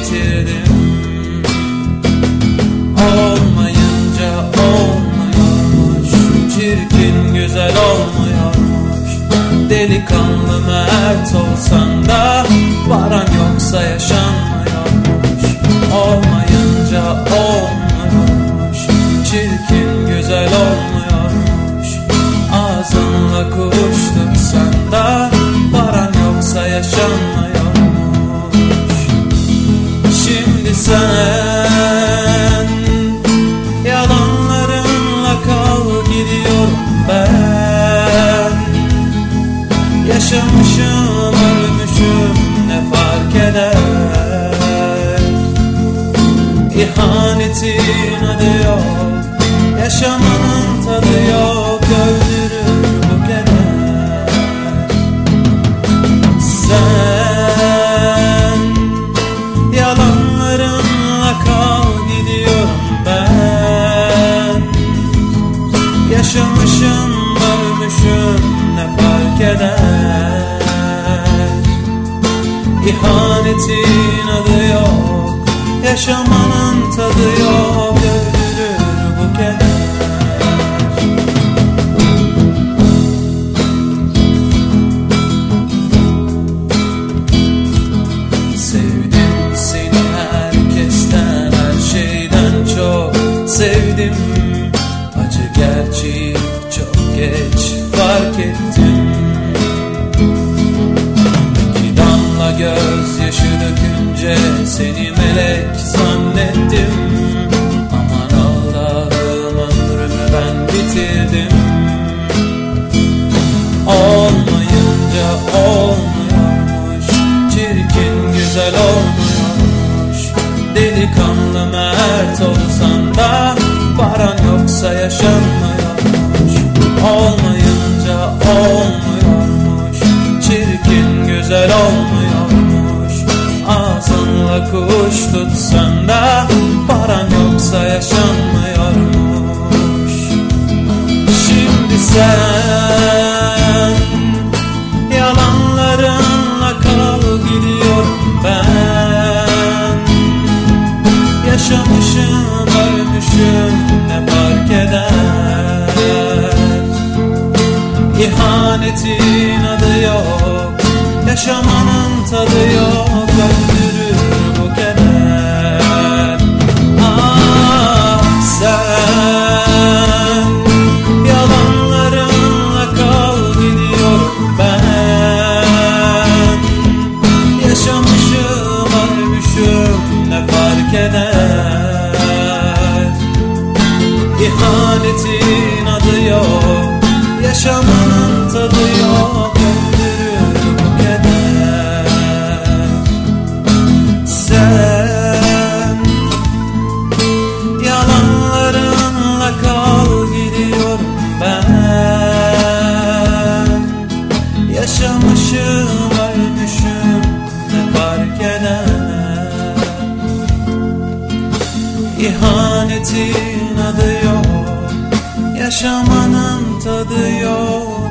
getirdim Olmayınca olmuyormuş Çirkin güzel olmuyormuş Delikanlı mert olsan da Paran yoksa yaşanmıyormuş Olmayınca olmuyormuş Çirkin güzel olmuyormuş Ağzınla konuştun sen da Paran yoksa yaşanmıyormuş İhanetin adı yok Yaşamanın tadı yok Öldürür bu keder Sen Yalanlarınla kal gidiyorum ben. Yaşamışım ölmüşüm ne fark eder? İhanetin adı Yaşamanın tadı yok seni melek zannettim. Aman Allah'ım ömrümü ben bitirdim. Olmayınca olmuyormuş Çirkin güzel olmuyormuş. Delikanlı mert olsan da Paran yoksa yaşanmıyormuş. Olmayınca olmuyormuş Çirkin güzel olmuyormuş kuş tutsan da Paran yoksa yaşanmıyormuş. Şimdi sen Yalanlarınla kal gidiyorum ben. Yaşamışım ölmüşüm ne fark eder? İhanetin adı yok Yaşamanın tadı yok İhanetin adı yok. Yaşamanın tadı yok Öldürür bu keder Sen Yalanlarınla kal gidiyorum ben. Yaşamışım ölmüşüm ne fark eder? İhanetin adı yok. Yaşamanın tadı yok